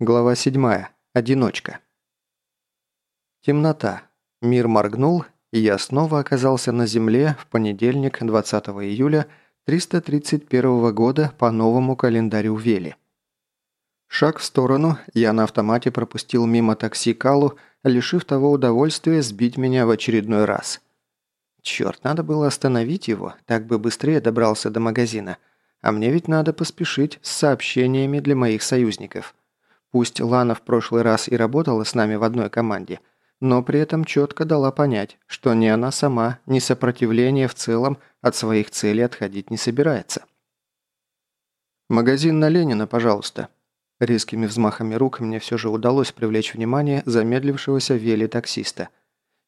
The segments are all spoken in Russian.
Глава 7. Одиночка. Темнота. Мир моргнул, и я снова оказался на Земле в понедельник, 20 июля 331 года по новому календарю Вели. Шаг в сторону, я на автомате пропустил мимо такси Калу, лишив того удовольствия сбить меня в очередной раз. Черт, надо было остановить его, так бы быстрее добрался до магазина. А мне ведь надо поспешить с сообщениями для моих союзников – Пусть Лана в прошлый раз и работала с нами в одной команде, но при этом четко дала понять, что ни она сама, ни сопротивление в целом от своих целей отходить не собирается. «Магазин на Ленина, пожалуйста». Резкими взмахами рук мне все же удалось привлечь внимание замедлившегося вели таксиста.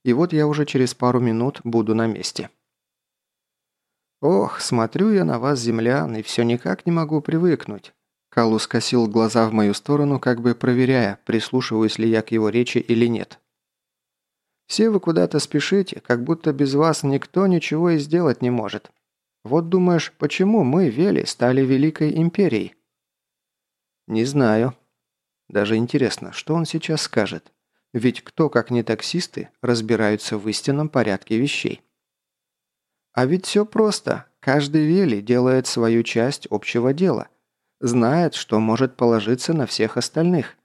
И вот я уже через пару минут буду на месте. «Ох, смотрю я на вас, землян, и все никак не могу привыкнуть. Калу скосил глаза в мою сторону, как бы проверяя, прислушиваюсь ли я к его речи или нет. «Все вы куда-то спешите, как будто без вас никто ничего и сделать не может. Вот думаешь, почему мы, Вели, стали Великой Империей?» «Не знаю. Даже интересно, что он сейчас скажет. Ведь кто, как не таксисты, разбираются в истинном порядке вещей?» «А ведь все просто. Каждый Вели делает свою часть общего дела» знает, что может положиться на всех остальных.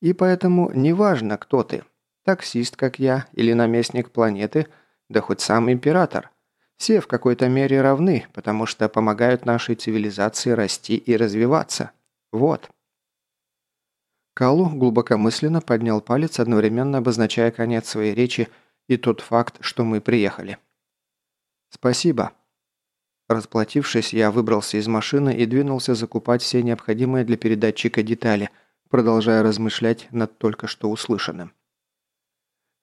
И поэтому неважно, кто ты, таксист, как я, или наместник планеты, да хоть сам император. Все в какой-то мере равны, потому что помогают нашей цивилизации расти и развиваться. Вот. Калу глубокомысленно поднял палец, одновременно обозначая конец своей речи и тот факт, что мы приехали. «Спасибо», Расплатившись, я выбрался из машины и двинулся закупать все необходимые для передатчика детали, продолжая размышлять над только что услышанным.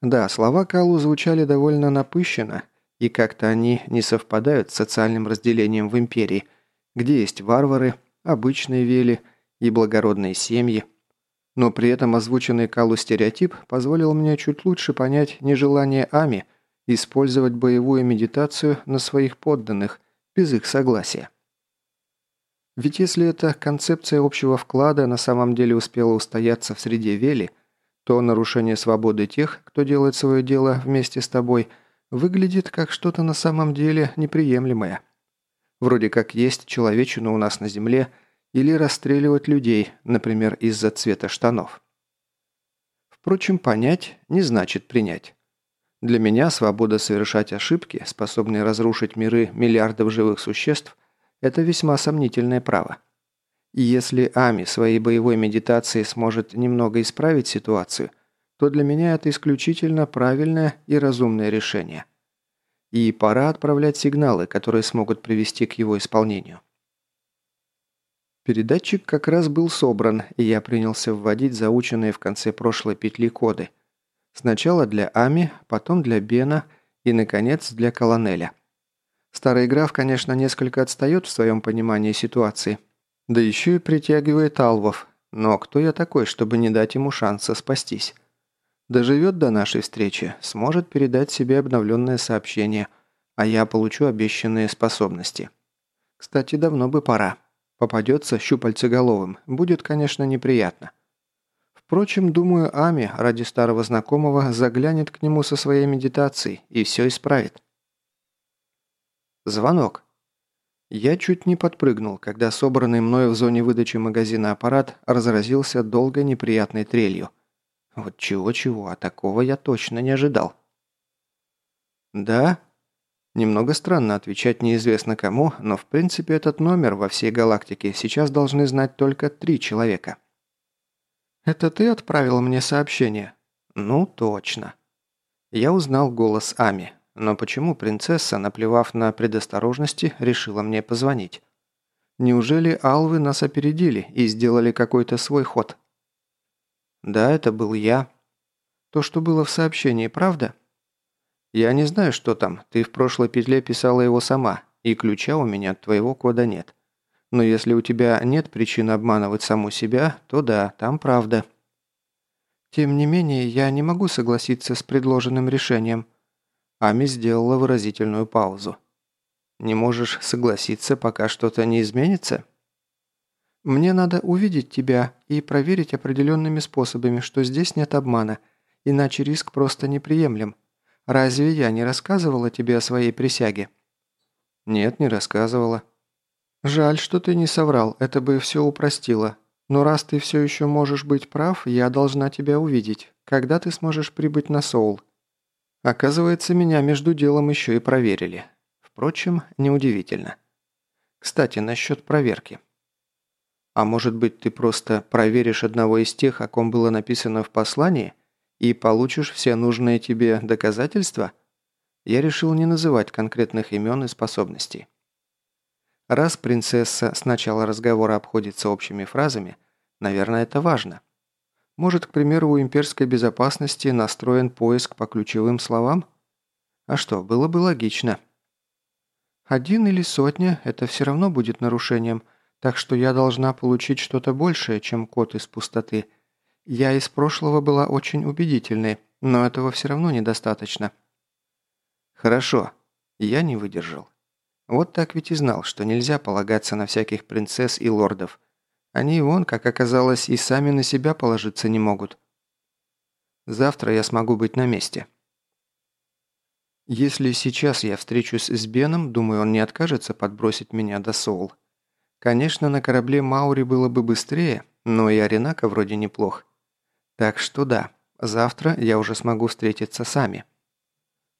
Да, слова Калу звучали довольно напыщенно, и как-то они не совпадают с социальным разделением в Империи, где есть варвары, обычные вели и благородные семьи. Но при этом озвученный Калу стереотип позволил мне чуть лучше понять нежелание Ами использовать боевую медитацию на своих подданных, без их согласия. Ведь если эта концепция общего вклада на самом деле успела устояться в среде Вели, то нарушение свободы тех, кто делает свое дело вместе с тобой, выглядит как что-то на самом деле неприемлемое. Вроде как есть человечину у нас на земле или расстреливать людей, например, из-за цвета штанов. Впрочем, понять не значит принять. Для меня свобода совершать ошибки, способные разрушить миры миллиардов живых существ, это весьма сомнительное право. И если Ами своей боевой медитацией сможет немного исправить ситуацию, то для меня это исключительно правильное и разумное решение. И пора отправлять сигналы, которые смогут привести к его исполнению. Передатчик как раз был собран, и я принялся вводить заученные в конце прошлой петли коды – Сначала для Ами, потом для Бена и, наконец, для Колонеля. Старый граф, конечно, несколько отстает в своем понимании ситуации. Да еще и притягивает алвов. Но кто я такой, чтобы не дать ему шанса спастись? Доживет до нашей встречи, сможет передать себе обновленное сообщение, а я получу обещанные способности. Кстати, давно бы пора. Попадется щупальцеголовым, будет, конечно, неприятно. Впрочем, думаю, Ами ради старого знакомого заглянет к нему со своей медитацией и все исправит. Звонок. Я чуть не подпрыгнул, когда собранный мною в зоне выдачи магазина аппарат разразился долгой неприятной трелью. Вот чего-чего, а такого я точно не ожидал. «Да?» Немного странно отвечать неизвестно кому, но в принципе этот номер во всей галактике сейчас должны знать только три человека. «Это ты отправил мне сообщение?» «Ну, точно». Я узнал голос Ами, но почему принцесса, наплевав на предосторожности, решила мне позвонить? Неужели алвы нас опередили и сделали какой-то свой ход? Да, это был я. То, что было в сообщении, правда? Я не знаю, что там. Ты в прошлой петле писала его сама, и ключа у меня от твоего кода нет. Но если у тебя нет причин обманывать саму себя, то да, там правда. Тем не менее, я не могу согласиться с предложенным решением. Ами сделала выразительную паузу. Не можешь согласиться, пока что-то не изменится? Мне надо увидеть тебя и проверить определенными способами, что здесь нет обмана, иначе риск просто неприемлем. Разве я не рассказывала тебе о своей присяге?» «Нет, не рассказывала». «Жаль, что ты не соврал, это бы все упростило. Но раз ты все еще можешь быть прав, я должна тебя увидеть. Когда ты сможешь прибыть на Соул?» Оказывается, меня между делом еще и проверили. Впрочем, неудивительно. Кстати, насчет проверки. А может быть, ты просто проверишь одного из тех, о ком было написано в послании, и получишь все нужные тебе доказательства? Я решил не называть конкретных имен и способностей. Раз принцесса с начала разговора обходится общими фразами, наверное, это важно. Может, к примеру, у имперской безопасности настроен поиск по ключевым словам? А что, было бы логично. Один или сотня – это все равно будет нарушением, так что я должна получить что-то большее, чем код из пустоты. Я из прошлого была очень убедительной, но этого все равно недостаточно. Хорошо. Я не выдержал. Вот так ведь и знал, что нельзя полагаться на всяких принцесс и лордов – они, вон, как оказалось, и сами на себя положиться не могут. Завтра я смогу быть на месте. Если сейчас я встречусь с Беном, думаю, он не откажется подбросить меня до Соул. Конечно, на корабле Маури было бы быстрее, но и Аренака вроде неплох. Так что да, завтра я уже смогу встретиться сами.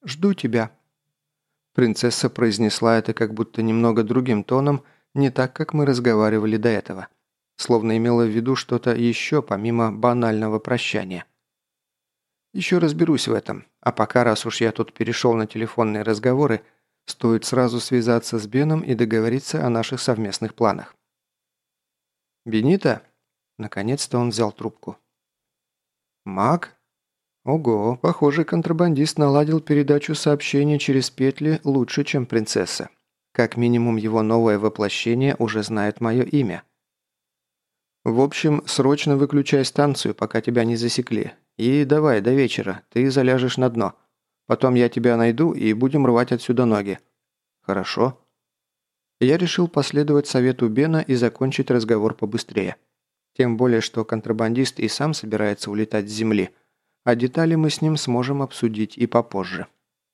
Жду тебя. Принцесса произнесла это как будто немного другим тоном, не так, как мы разговаривали до этого словно имела в виду что-то еще помимо банального прощания. Еще разберусь в этом, а пока, раз уж я тут перешел на телефонные разговоры, стоит сразу связаться с Беном и договориться о наших совместных планах. «Бенита?» Наконец-то он взял трубку. «Маг?» Ого, похоже, контрабандист наладил передачу сообщений через петли лучше, чем принцесса. Как минимум, его новое воплощение уже знает мое имя. В общем, срочно выключай станцию, пока тебя не засекли. И давай, до вечера, ты заляжешь на дно. Потом я тебя найду и будем рвать отсюда ноги. Хорошо. Я решил последовать совету Бена и закончить разговор побыстрее. Тем более, что контрабандист и сам собирается улетать с земли, а детали мы с ним сможем обсудить и попозже.